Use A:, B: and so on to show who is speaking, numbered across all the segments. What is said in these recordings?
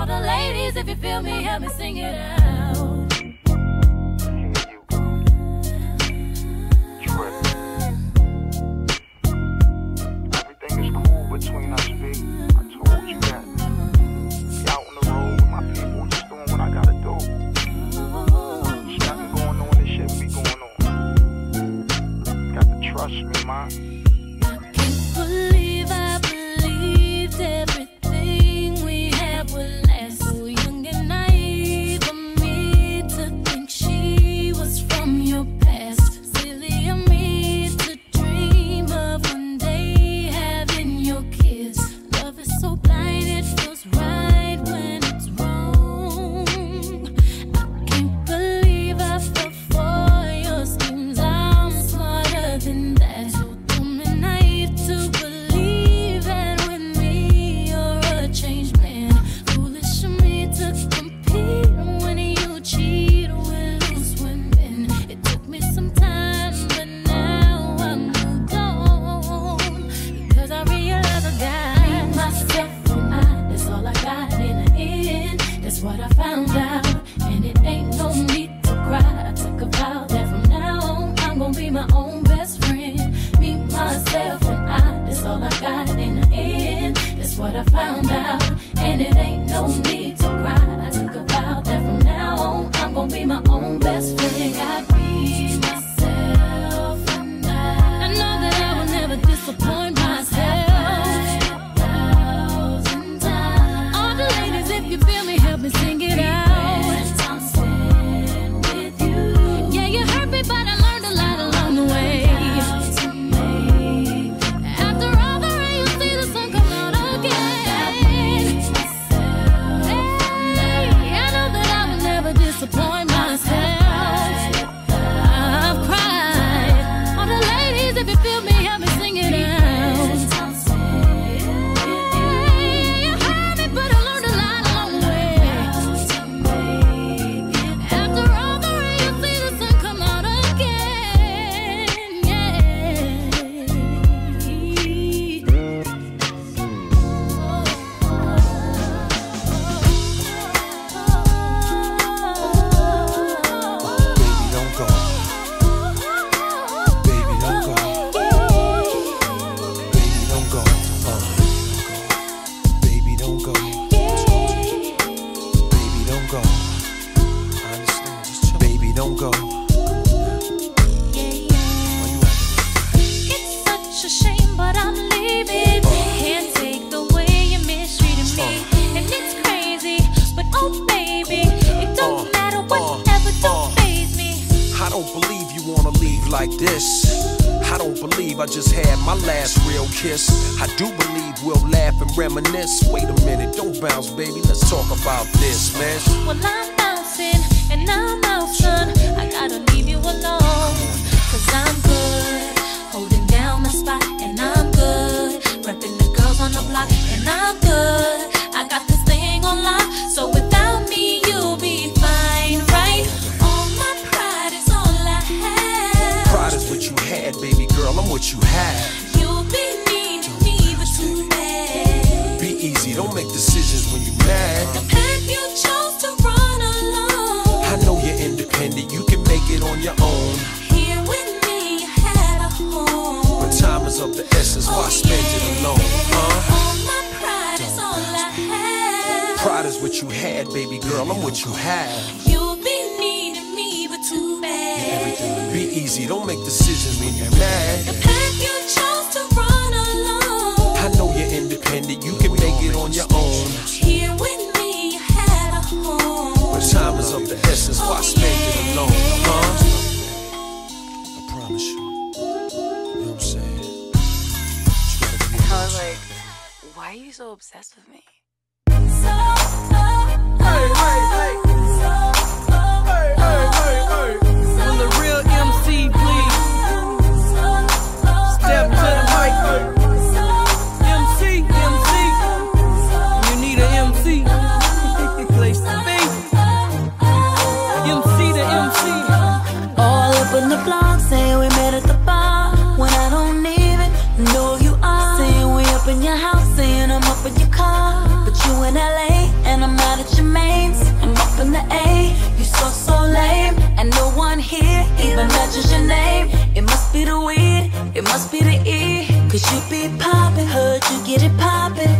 A: All the ladies, if you feel me, help me sing it out.
B: what
A: you have. You'll be mean to me, but too bad.
C: Be easy, don't make decisions when you're mad.
A: The path you chose to run alone.
C: I know you're independent, you can make it on your own.
A: Here with me, you had a home.
C: But time is of the essence, oh, why spend it alone? Huh?
A: Don't is all
C: Pride is what you had, baby girl, I'm what you have. easy. Don't make decisions when you're mad.
A: The path you chose to run alone.
C: I know you're independent, you can make it on your own.
A: Here with me, you had a home.
C: But time is of the essence, why oh, spend it alone? Huh? I promise you. You know what I'm saying?
D: I was like, why are you so obsessed with me?
E: Hey. Be
A: it poppin', heard you get it poppin'.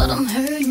A: but I'm hurting.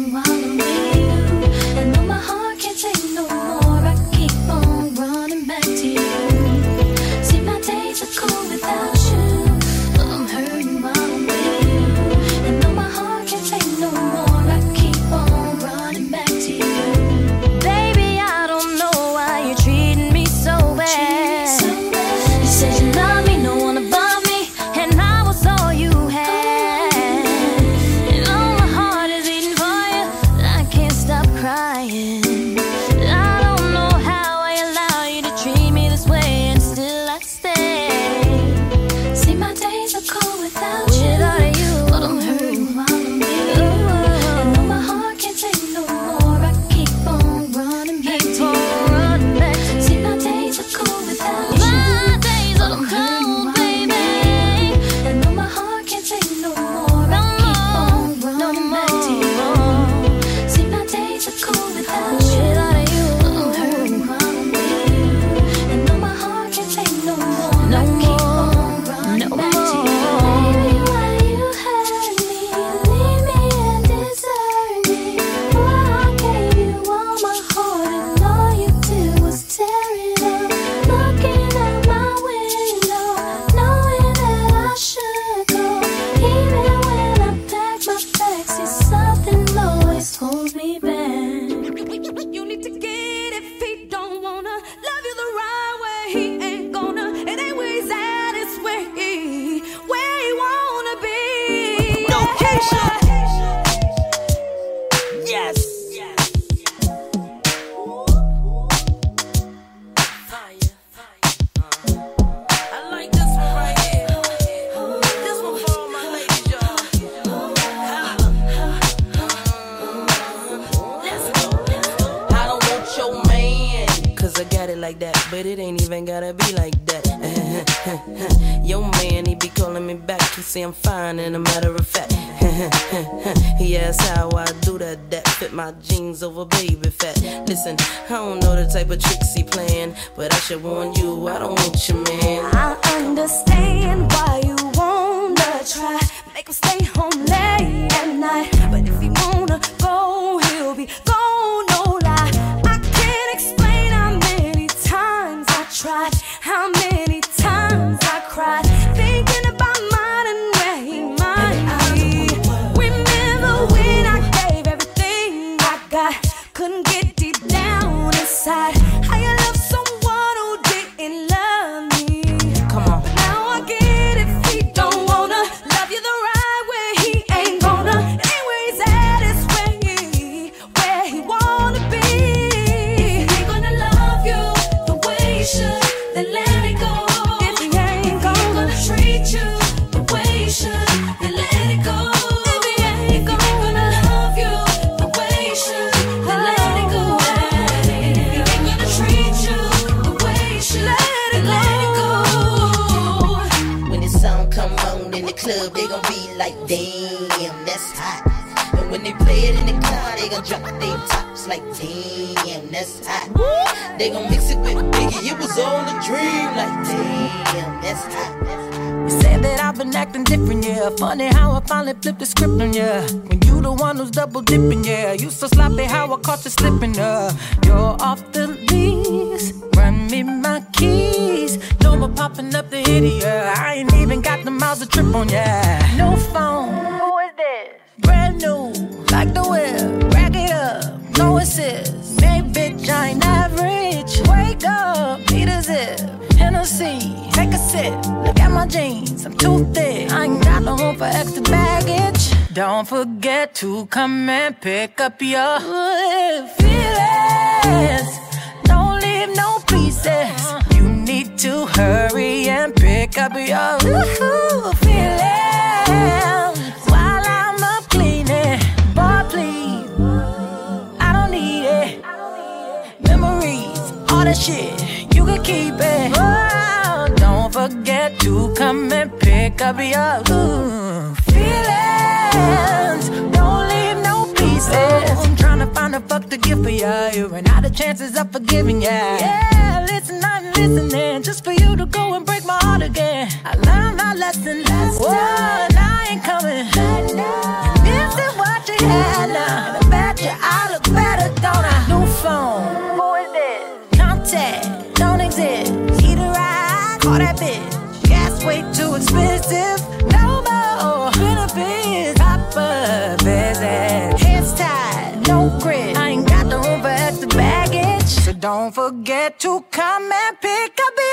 A: I don't know the type of tricks he playing, but I should warn you, I don't want your man. I, I They gon' mix it with Biggie. It was all a dream. Like, damn, that's hot. You said that
E: I've been acting different, yeah. Funny how I finally flipped the script on yeah. When you the one who's double dipping, yeah. You so sloppy how I caught you slipping, up. You're off the leash. Run me my keys. No more popping up the idiot. Yeah. I ain't even got the miles to trip on, yeah. No phone. Who is this? Brand new, like the whip. Rack it up, no assist. jeans, I'm too thick. I ain't got no room for extra baggage. Don't forget to come and
F: pick up your feelings. Don't leave no pieces. You need to hurry and pick up your feelings while I'm up cleaning. Boy, please, I don't need it. Memories, all that shit, you can keep it. Boy, don't forget to come and pick up your ooh, feelings. Don't leave no pieces. Oh, I'm trying to find a fuck to give for ya. You ran out of chances of forgiving ya. Yeah, listen, I'm listening just for you to go and break my heart again. I learned my lesson last Whoa, and I ain't coming
G: back now. This is what you had now. I bet you I look better, don't
A: I? New phone. Who is this? Contact that bitch. Gas way too expensive. No more benefits. Proper visit. Hands tied, no grit. I ain't got the room for extra baggage. So don't forget to come and pick up.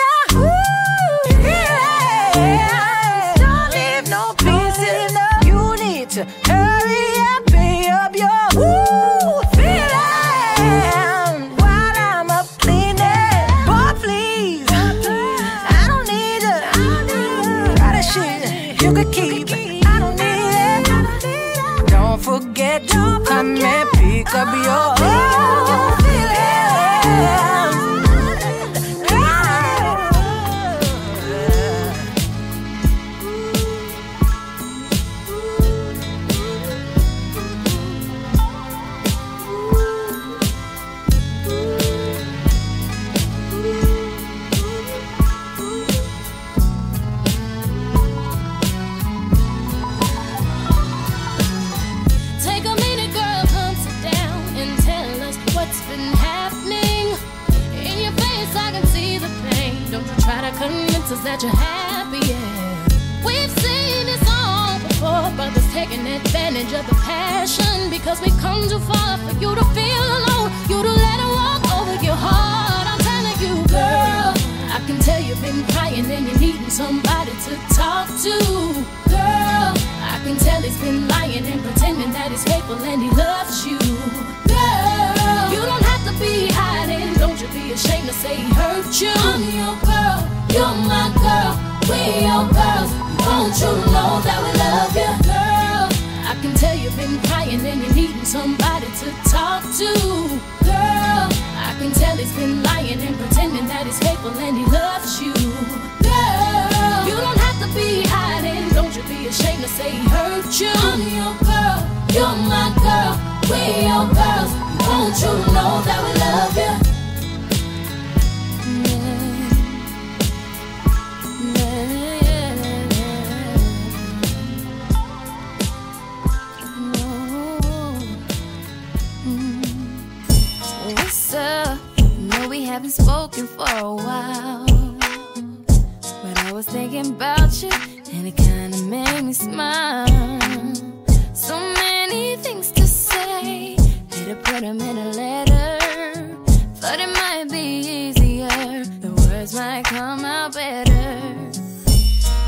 A: say hurt you. I'm your girl, you're my girl, we're your girls. Won't you know that we love you? What's up? No, we haven't spoken for a while, but I was thinking about you and it kinda made me smile. So many things to say, had to put them in a letter. Thought it might be easier, the words might come out better.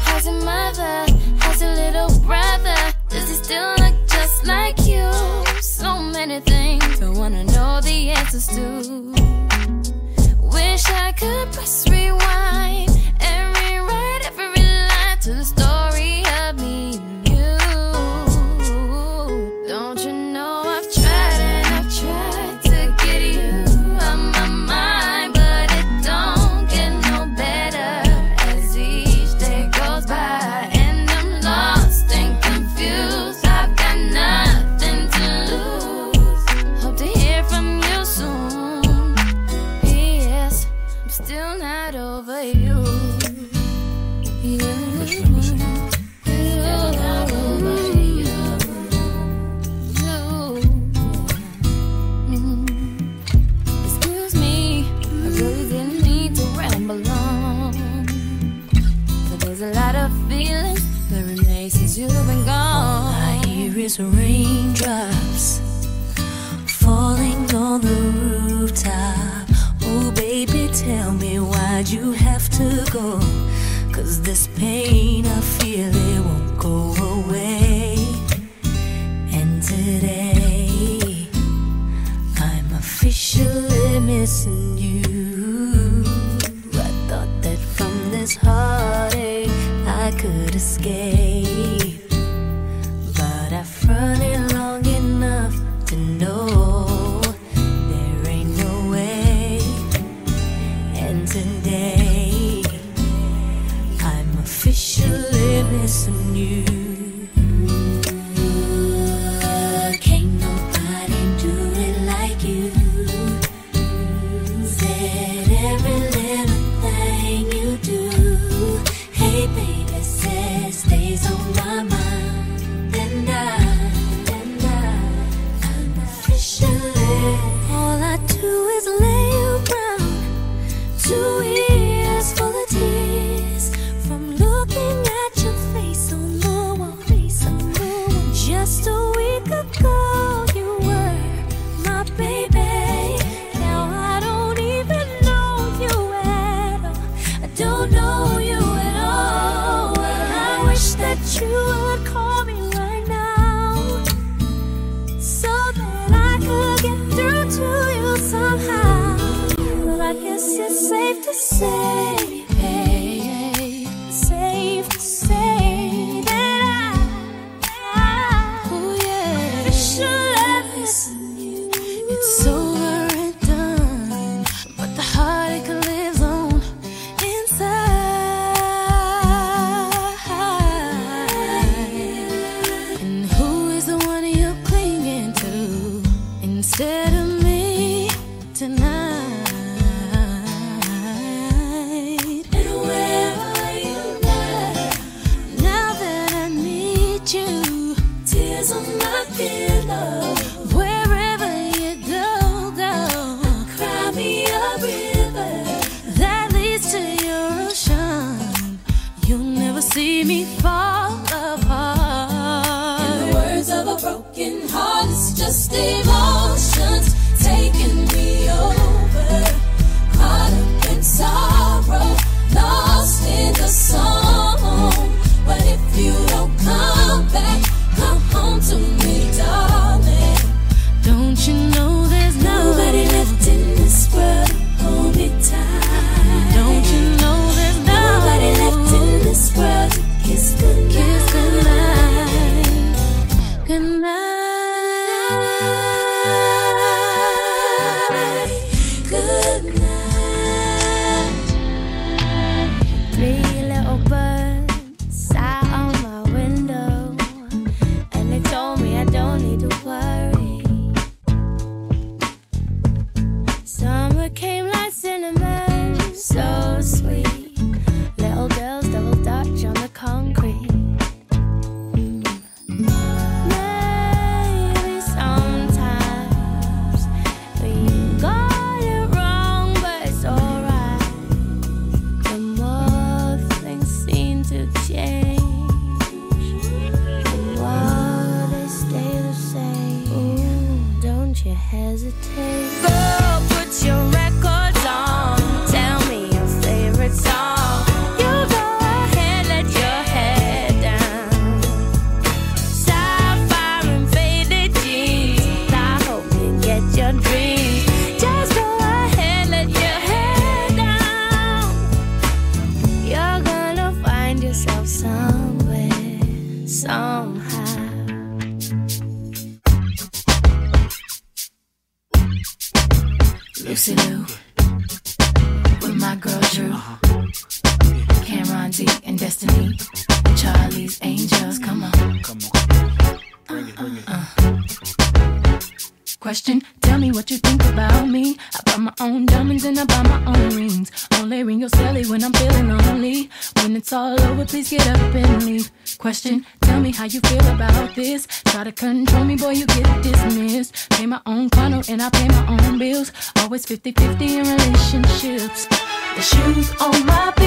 A: How's a mother? How's a little brother? Does he still look just like you? So many things I wanna know the answers to. Wish I could press rewind. you've been gone.
H: All I hear is raindrops falling on the rooftop. Oh, baby, tell me why'd you have to go? Cause this pain I feel it won't go away. And today, I'm officially missing you. I thought that from this heartache, I could escape.
A: shoes. Always 50 50 in relationships. The shoes on my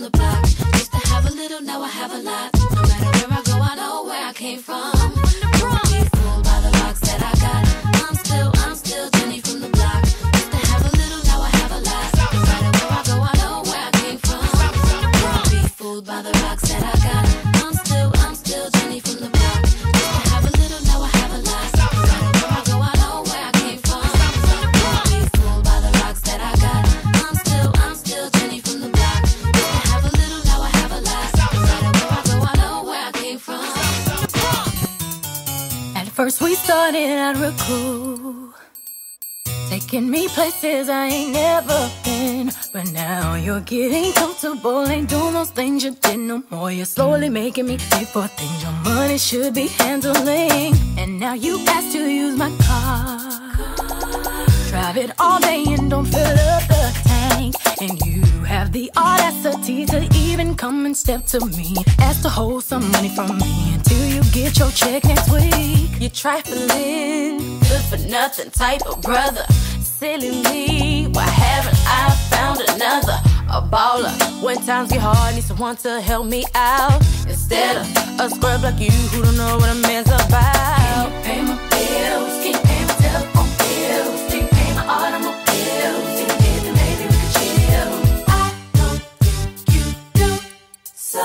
I: from the block. Used to have a little, now I have a lot. No matter where I go, I know where I came from.
A: Taking me places I ain't never been. But now you're getting comfortable. Ain't doing those things you did no more. You're slowly making me pay for things your money should be handling. And now you ask to use my car. Drive it all day and don't fill up the tank. And you have the audacity to even come and step to me. Ask to hold some money from me until you get your check next week. You're trifling, good for nothing type of brother silly me. Why haven't I found another? A baller. When times get hard, need someone to help me out. Instead of a scrub like you who don't know what a man's about. Can you pay my bills? Can you pay my telephone bills? Can you pay my automobile bills? We chill. I don't think you
H: do. So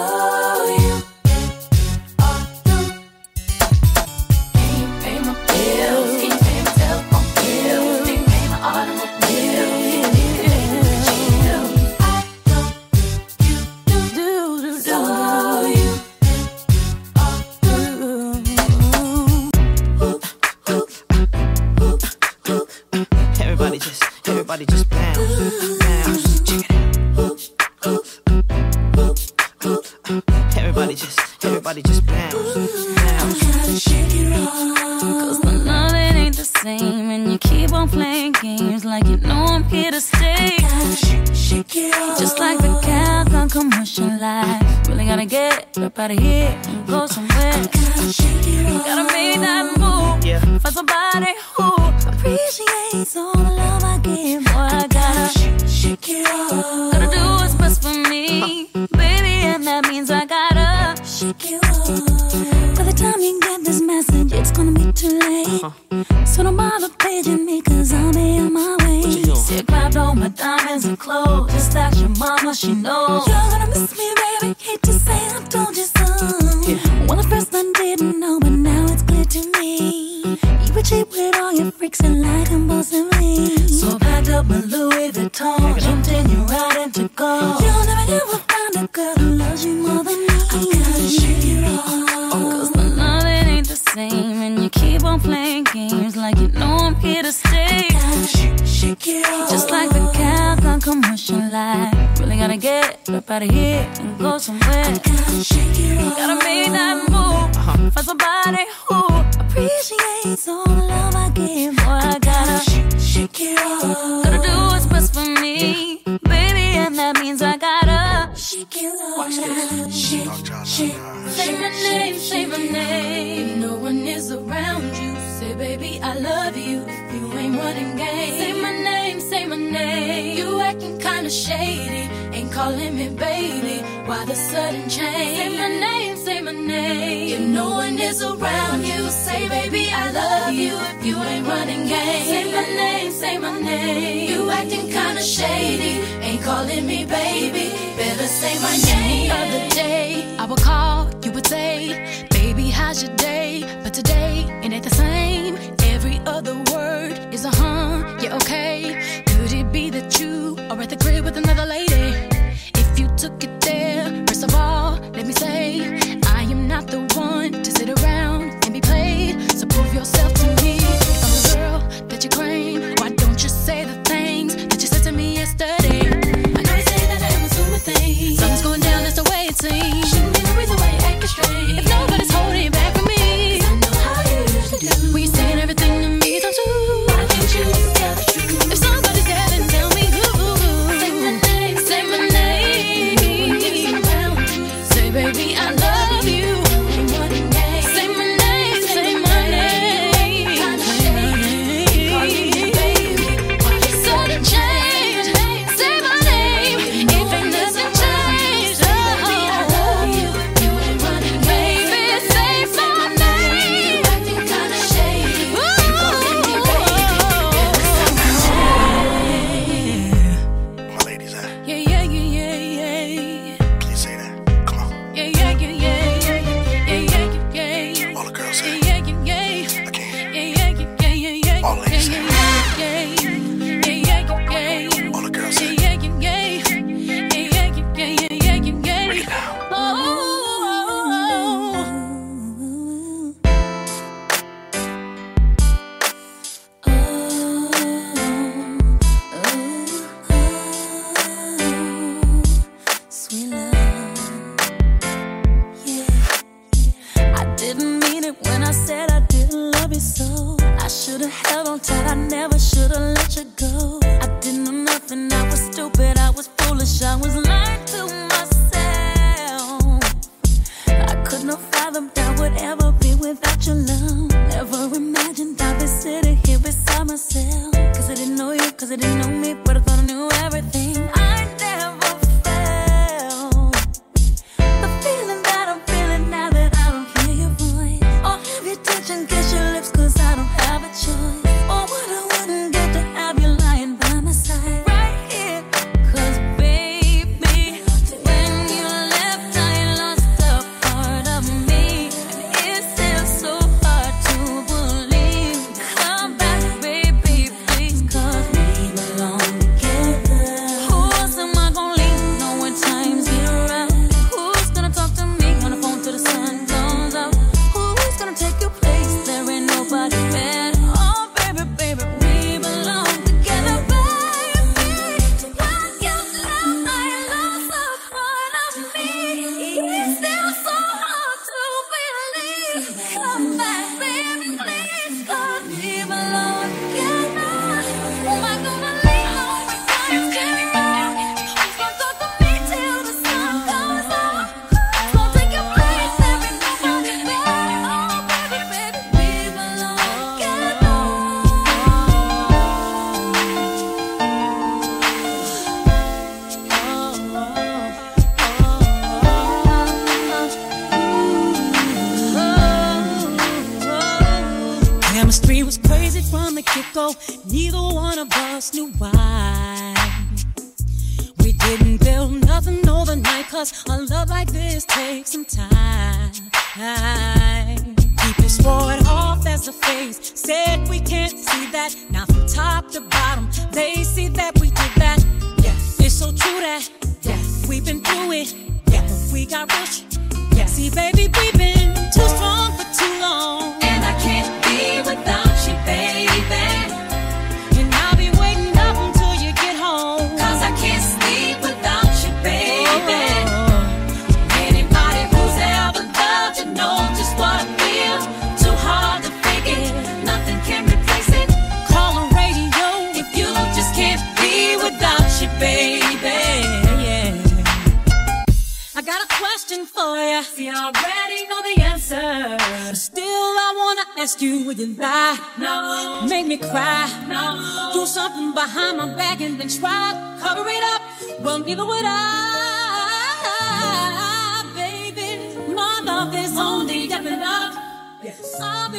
A: out here and go somewhere. that means I Say my name, say my name. No one is around you. Say, baby, I love you. If you ain't running game. Say my name, say my name. You acting kinda shady. Ain't calling me baby. Why the sudden change? Say my name, say my name. If no one is around you, say, baby, I love you. If you ain't running game. Say my name, say my name. You acting kinda shady. Ain't calling me baby. Better say my name other day, I would call, you would say, Baby, how's your day? But today, it ain't the same. Every other word is a huh, yeah, okay. Could it be that you are at the crib with another lady? If you took it there, first of all, let me say, I am not the one to sit around and be played. So prove yourself seen. She be the reason why you're acting strange.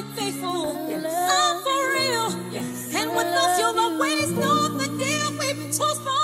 H: been faithful. Yes. I'm for real. Yes. And with us, you've always known the deal. We've been
J: chosen.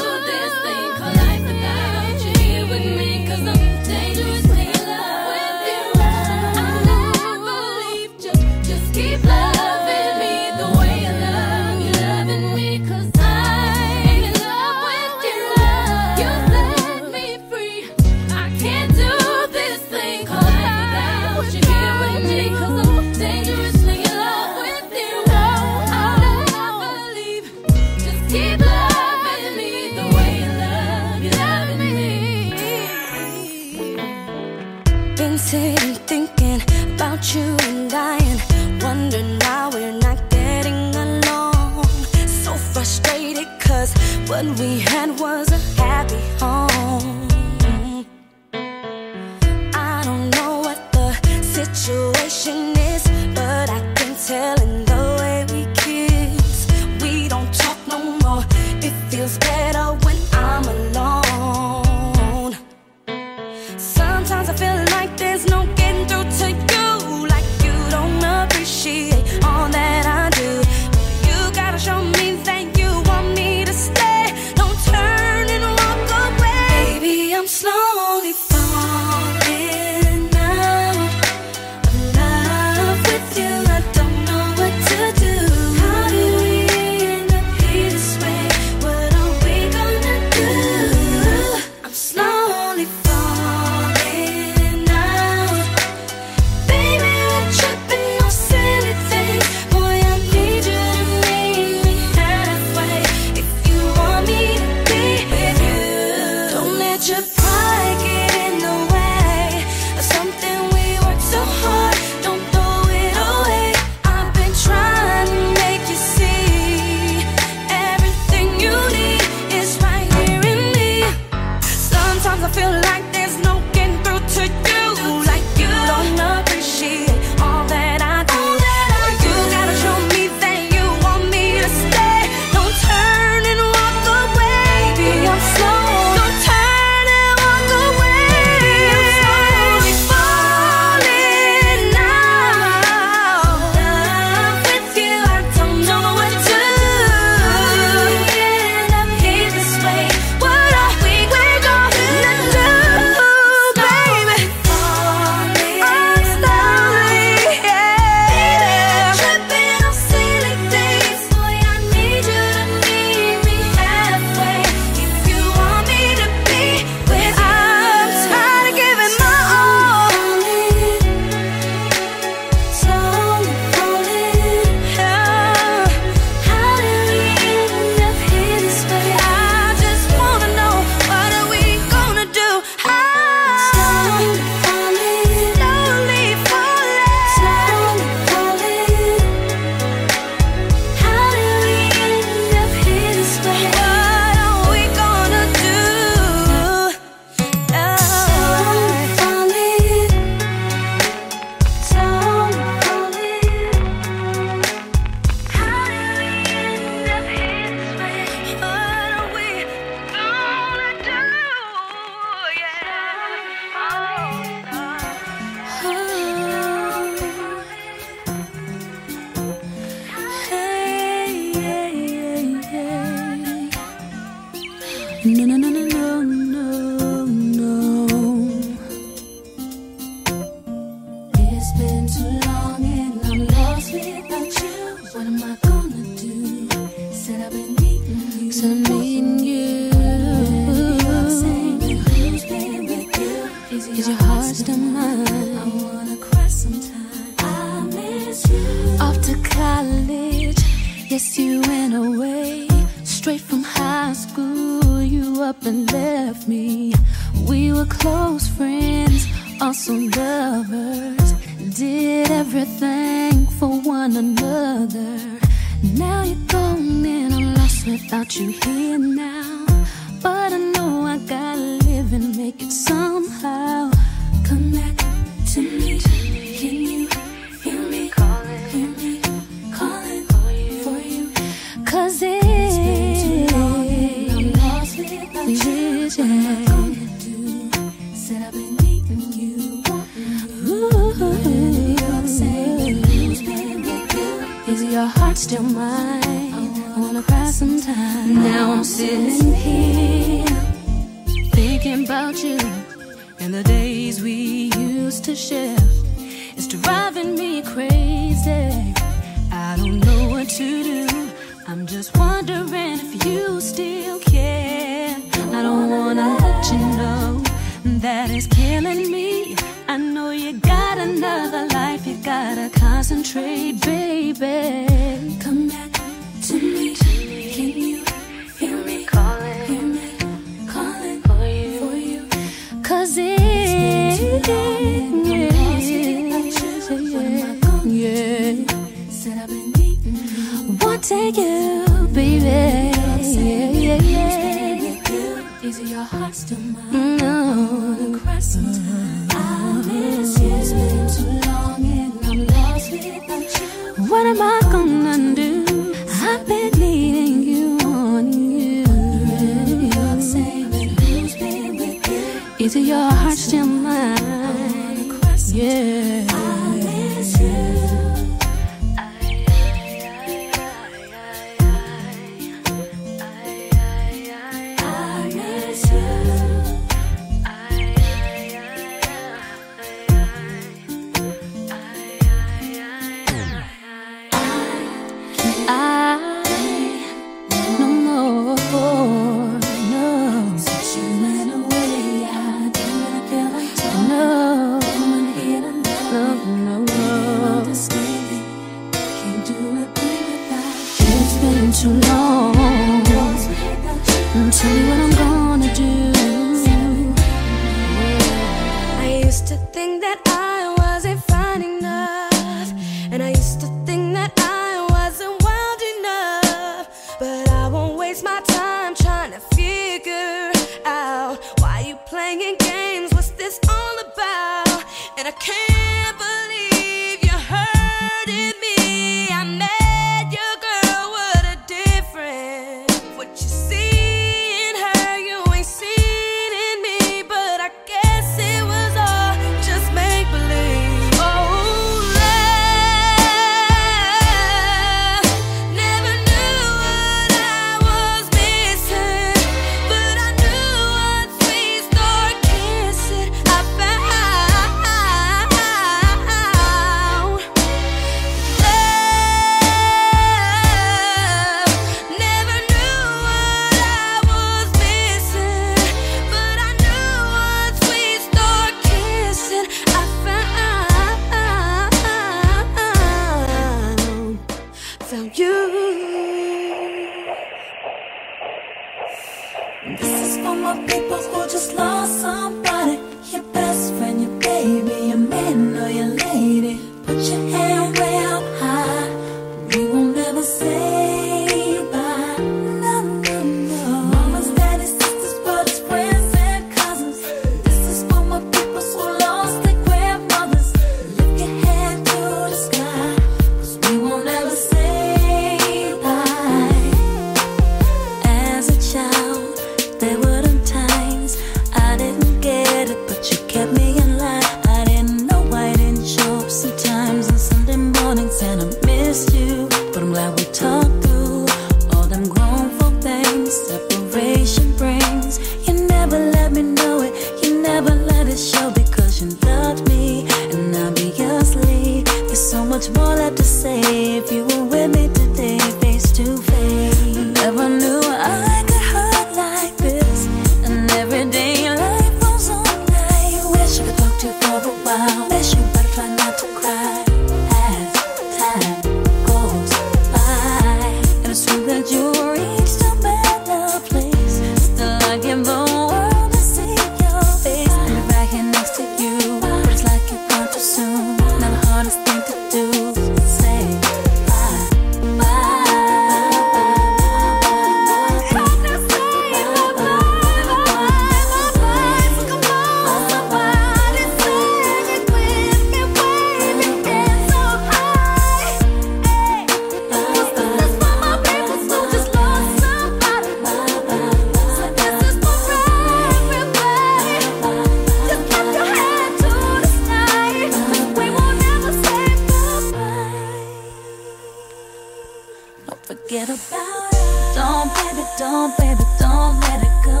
J: forget about us. Don't, baby, don't, baby, don't let it go.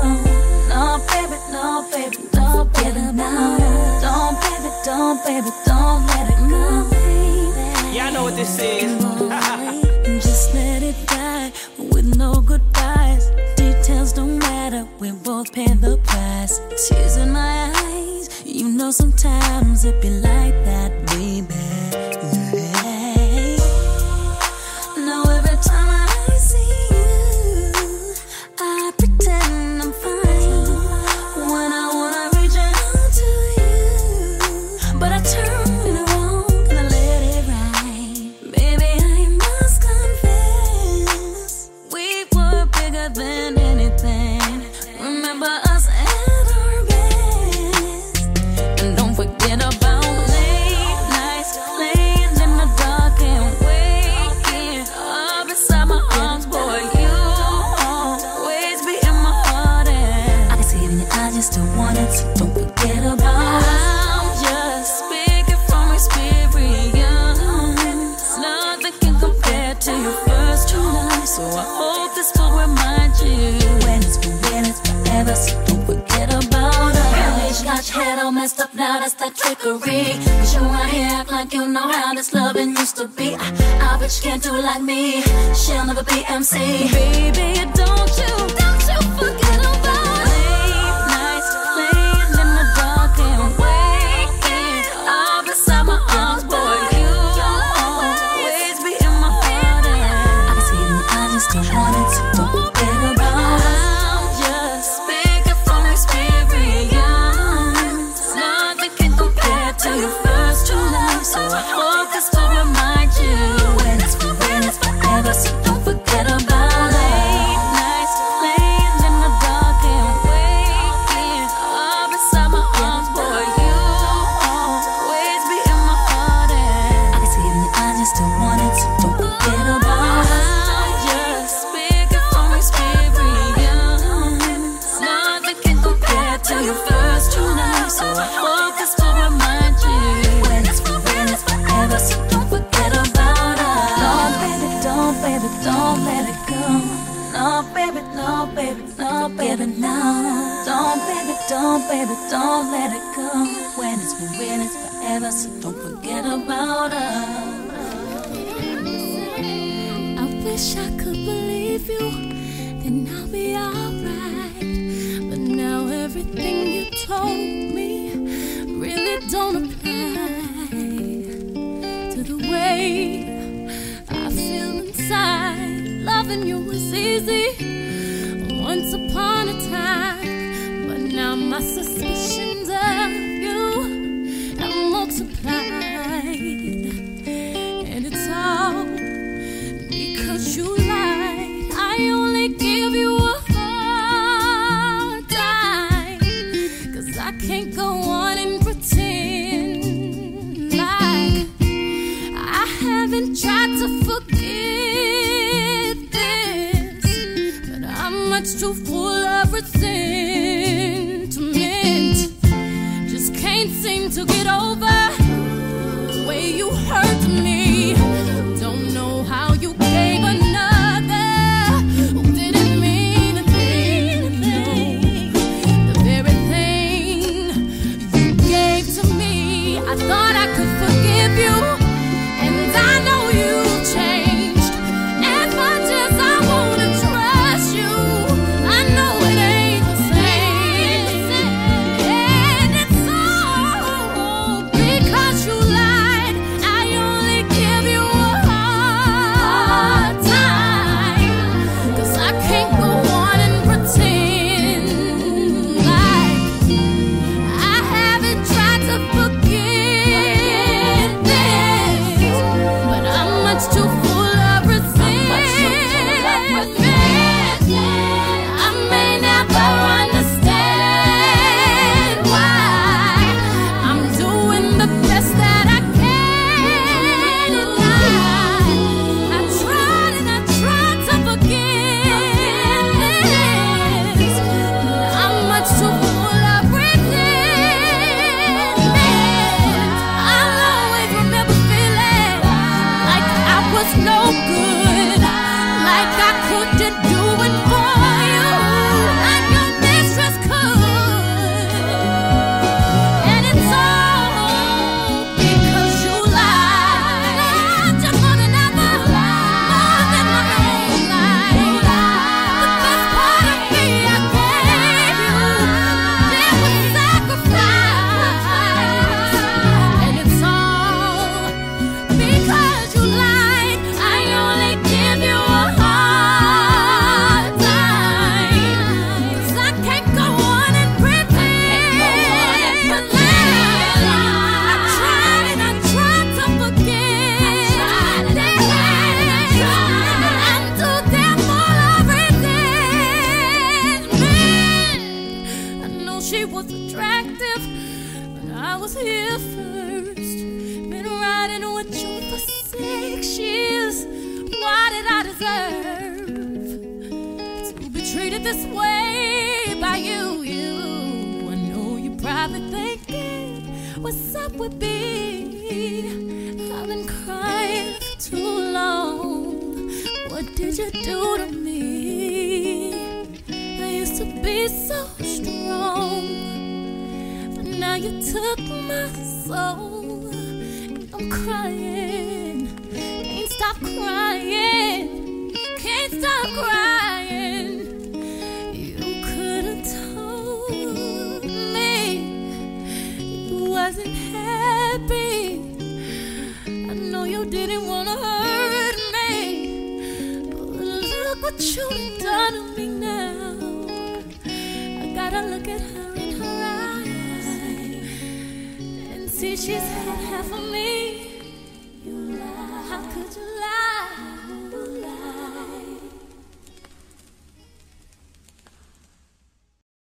J: No, baby,
K: no, baby, don't
L: forget about
M: us. Don't, baby, don't, baby, don't let it go. No baby,
D: yeah, I know what this is.
H: Just let it die with no goodbyes. Details don't matter, we both pay the price. Tears in my eyes, you know sometimes it be
A: much truthful everything to mend. Just can't seem to get over the way you hurt me.